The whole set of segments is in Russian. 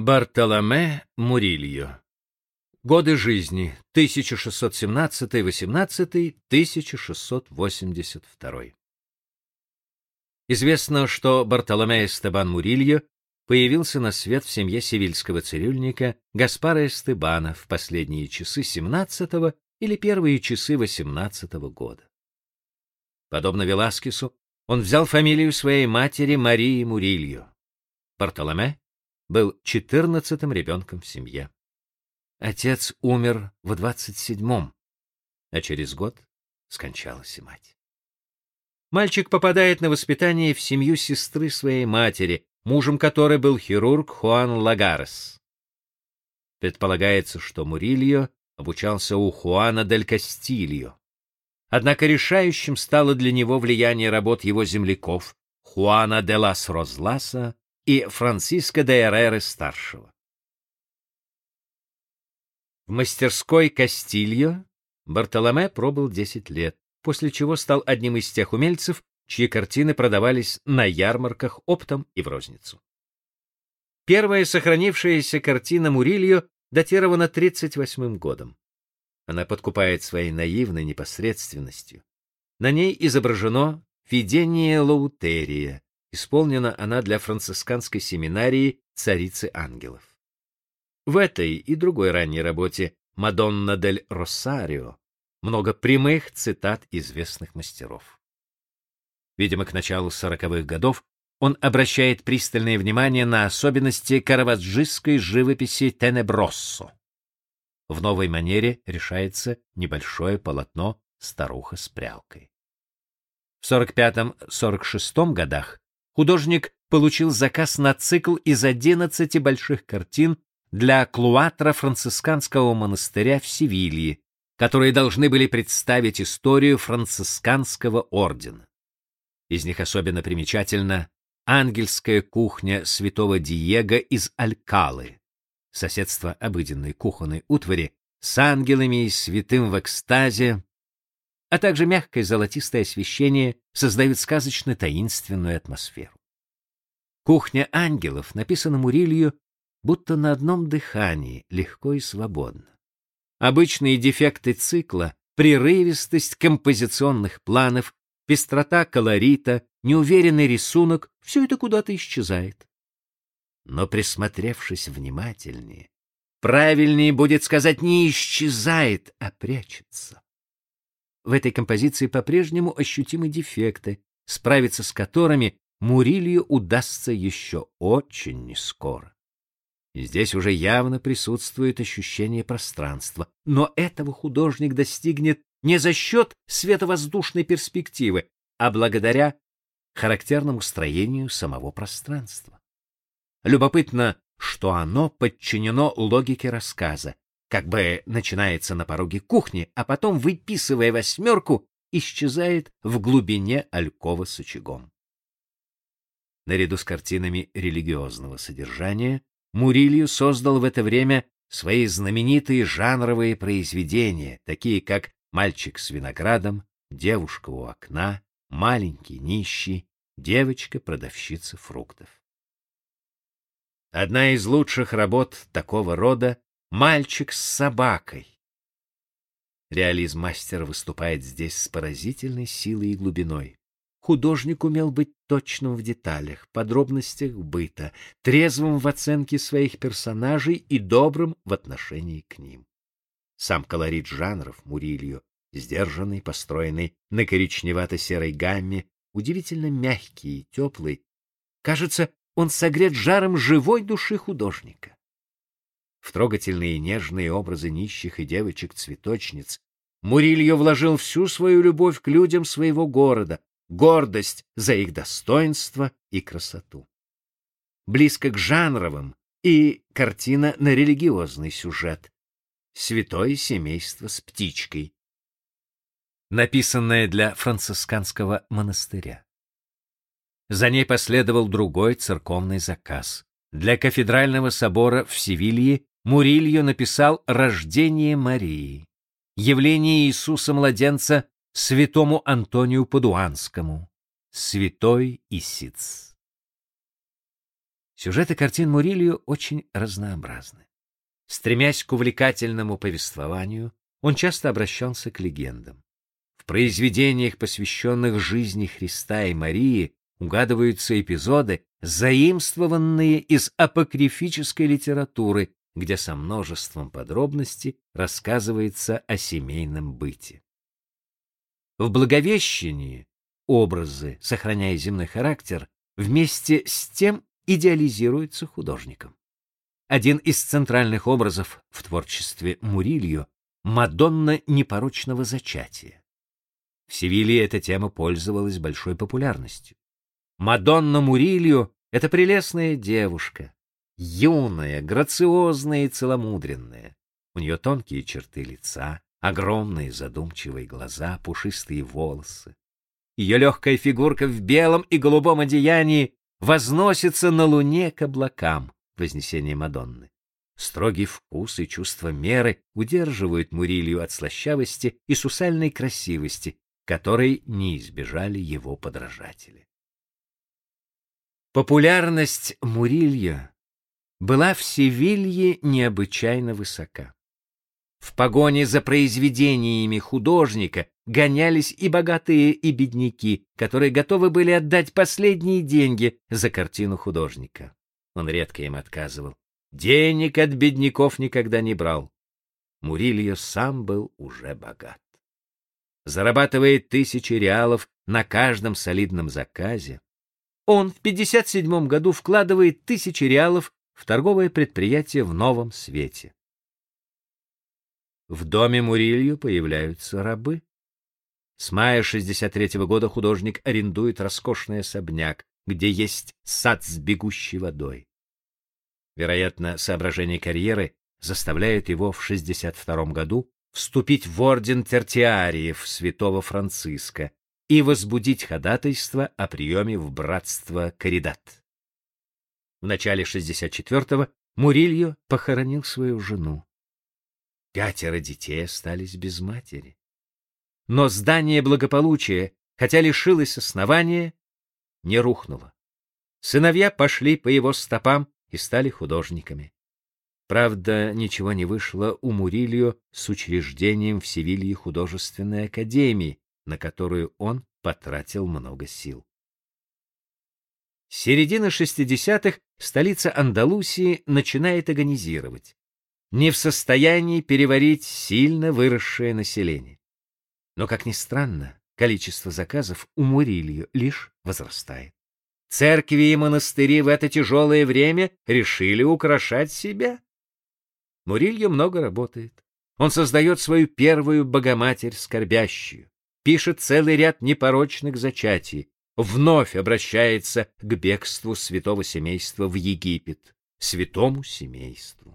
Бартоломе Мурильо. Годы жизни 1618-1682. Известно, что Бартоломе Эстебан Мурильо появился на свет в семье севильского цирюльника Гаспара Эстебана в последние часы 17 или первые часы 18 года. Подобно Веласкесу, он взял фамилию своей матери Марии Мурильо. Бартоломе был четырнадцатым ребенком в семье. Отец умер в двадцать седьмом, а через год скончалась и мать. Мальчик попадает на воспитание в семью сестры своей матери, мужем которой был хирург Хуан Лагарес. Предполагается, что Мурильо обучался у Хуана дель Кастильо. Однако решающим стало для него влияние работ его земляков Хуана де лас Розласа и Франциско де Эреры старшего. В мастерской Кастильо Бартоломе пробыл 10 лет, после чего стал одним из тех умельцев, чьи картины продавались на ярмарках оптом и в розницу. Первая сохранившаяся картина Мурильо датирована 38 годом. Она подкупает своей наивной непосредственностью. На ней изображено видение Лаутерия, Исполнена она для францисканской семинарии Царицы ангелов. В этой и другой ранней работе Мадонна дель Росарио много прямых цитат известных мастеров. Видимо, к началу сороковых годов он обращает пристальное внимание на особенности караваджистской живописи Тенеброссо. В новой манере решается небольшое полотно «Старуха с прялкой». В 45-46 годах художник получил заказ на цикл из 11 больших картин для клуатра францисканского монастыря в Севилье, которые должны были представить историю францисканского ордена. Из них особенно примечательна ангельская кухня святого Диего из Алькалы, соседство обыденной кухонной утвари с ангелами и святым в экстазе, а также мягкое золотистое освещение создают сказочно-таинственную атмосферу. Кухня ангелов написана Мурилью будто на одном дыхании, легко и свободно. Обычные дефекты цикла, прерывистость композиционных планов, пестрота колорита, неуверенный рисунок — все это куда-то исчезает. Но присмотревшись внимательнее, правильнее будет сказать не исчезает, а прячется. В этой композиции по-прежнему ощутимы дефекты, справиться с которыми Мурилью удастся еще очень нескоро. Здесь уже явно присутствует ощущение пространства, но этого художник достигнет не за счет световоздушной перспективы, а благодаря характерному строению самого пространства. Любопытно, что оно подчинено логике рассказа, как бы начинается на пороге кухни, а потом, выписывая восьмерку, исчезает в глубине алькова с очагом. Наряду с картинами религиозного содержания Мурилью создал в это время свои знаменитые жанровые произведения, такие как «Мальчик с виноградом», «Девушка у окна», «Маленький нищий», «Девочка-продавщица фруктов». Одна из лучших работ такого рода Мальчик с собакой. Реализм мастера выступает здесь с поразительной силой и глубиной. Художник умел быть точным в деталях, подробностях быта, трезвым в оценке своих персонажей и добрым в отношении к ним. Сам колорит жанров Мурильо, сдержанный, построенный на коричневато-серой гамме, удивительно мягкий и теплый, кажется, он согрет жаром живой души художника в трогательные нежные образы нищих и девочек-цветочниц, Мурильо вложил всю свою любовь к людям своего города, гордость за их достоинство и красоту. Близко к жанровым и картина на религиозный сюжет. Святое семейство с птичкой, написанное для францисканского монастыря. За ней последовал другой церковный заказ для кафедрального собора в Севилье Мурильо написал «Рождение Марии», явление Иисуса-младенца святому Антонию Падуанскому, святой Исиц. Сюжеты картин Мурильо очень разнообразны. Стремясь к увлекательному повествованию, он часто обращался к легендам. В произведениях, посвященных жизни Христа и Марии, угадываются эпизоды, заимствованные из апокрифической литературы, где со множеством подробностей рассказывается о семейном быте. В Благовещении образы, сохраняя земной характер, вместе с тем идеализируются художником. Один из центральных образов в творчестве Мурильо — Мадонна непорочного зачатия. В Севилье эта тема пользовалась большой популярностью. Мадонна Мурильо — это прелестная девушка, юная, грациозная и целомудренная. У нее тонкие черты лица, огромные задумчивые глаза, пушистые волосы. Ее легкая фигурка в белом и голубом одеянии возносится на луне к облакам, вознесение Мадонны. Строгий вкус и чувство меры удерживают Мурилью от слащавости и сусальной красивости, которой не избежали его подражатели. Популярность Мурилья была в Севилье необычайно высока. В погоне за произведениями художника гонялись и богатые, и бедняки, которые готовы были отдать последние деньги за картину художника. Он редко им отказывал. Денег от бедняков никогда не брал. Мурильо сам был уже богат. Зарабатывает тысячи реалов на каждом солидном заказе. Он в 57 году вкладывает тысячи реалов в торговое предприятие в новом свете. В доме Мурилью появляются рабы. С мая 63 -го года художник арендует роскошный особняк, где есть сад с бегущей водой. Вероятно, соображение карьеры заставляет его в 62 году вступить в орден Тертиариев святого Франциска и возбудить ходатайство о приеме в братство Каридат. В начале 64-го Мурильо похоронил свою жену. Пятеро детей остались без матери. Но здание благополучия, хотя лишилось основания, не рухнуло. Сыновья пошли по его стопам и стали художниками. Правда, ничего не вышло у Мурильо с учреждением в Севилье художественной академии, на которую он потратил много сил. С середины 60-х столица Андалусии начинает агонизировать не в состоянии переварить сильно выросшее население. Но, как ни странно, количество заказов у Мурилью лишь возрастает. Церкви и монастыри в это тяжелое время решили украшать себя. Мурильо много работает. Он создает свою первую Богоматерь скорбящую, пишет целый ряд непорочных зачатий, вновь обращается к бегству святого семейства в Египет, святому семейству.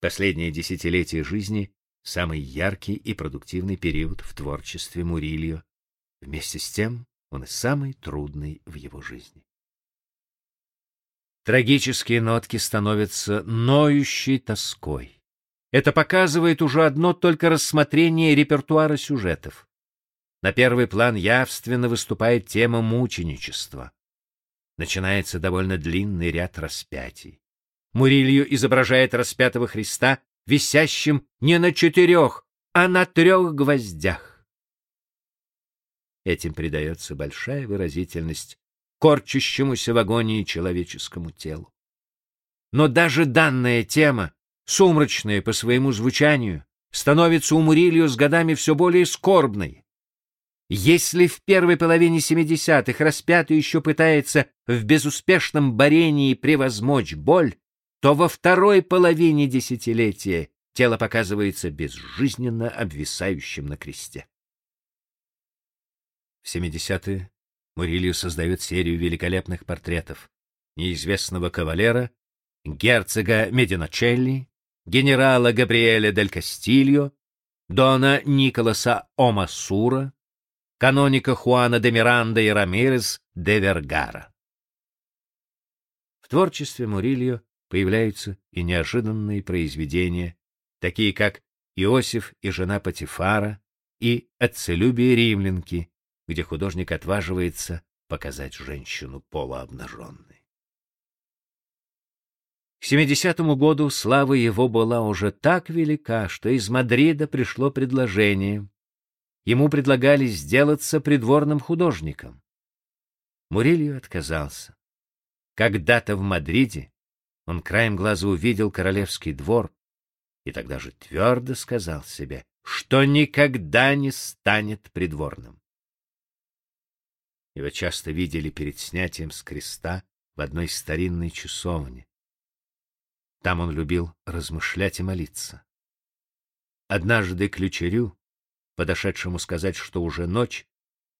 Последнее десятилетие жизни — самый яркий и продуктивный период в творчестве Мурильо. Вместе с тем он и самый трудный в его жизни. Трагические нотки становятся ноющей тоской. Это показывает уже одно только рассмотрение репертуара сюжетов. На первый план явственно выступает тема мученичества. Начинается довольно длинный ряд распятий. Мурилью изображает распятого Христа, висящим не на четырех, а на трех гвоздях. Этим придается большая выразительность корчащемуся в агонии человеческому телу. Но даже данная тема, сумрачная по своему звучанию, становится у Мурилью с годами все более скорбной. Если в первой половине 70-х распятый еще пытается в безуспешном борении превозмочь боль, то во второй половине десятилетия тело показывается безжизненно обвисающим на кресте. В 70-е Мурильо создает серию великолепных портретов неизвестного кавалера, герцога Мединочелли, генерала Габриэля дель Кастильо, дона Николаса Омасура, каноника Хуана де Миранда и Рамирес де Вергара. В творчестве Мурильо появляются и неожиданные произведения, такие как Иосиф и жена Патифара и Отцелюбие римлянки, где художник отваживается показать женщину полуобнаженной. 70 году слава его была уже так велика, что из Мадрида пришло предложение. Ему предлагали сделаться придворным художником. Мурильо отказался. Когда-то в Мадриде он краем глаза увидел королевский двор и тогда же твердо сказал себе, что никогда не станет придворным. Его часто видели перед снятием с креста в одной старинной часовне. Там он любил размышлять и молиться. Однажды ключерю, подошедшему сказать, что уже ночь,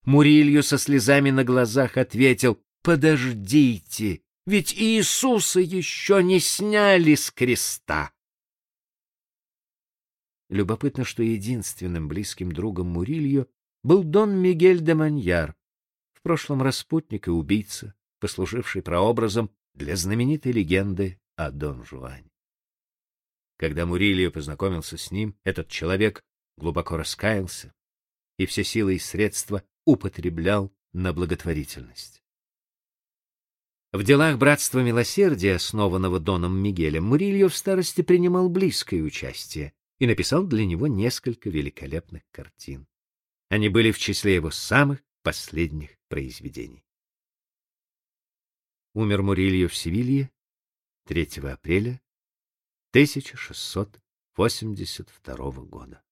Мурилью со слезами на глазах ответил: "Подождите, ведь Иисуса еще не сняли с креста". Любопытно, что единственным близким другом Мурильо был Дон Мигель де Маньяр, в прошлом распутник и убийца, послуживший прообразом для знаменитой легенды о Дон Жуане. Когда Мурильо познакомился с ним, этот человек глубоко раскаялся и все силы и средства употреблял на благотворительность. В делах Братства Милосердия, основанного Доном Мигелем, Мурильо в старости принимал близкое участие и написал для него несколько великолепных картин. Они были в числе его самых последних произведений. Умер Мурильо в Севилье 3 апреля 1682 года.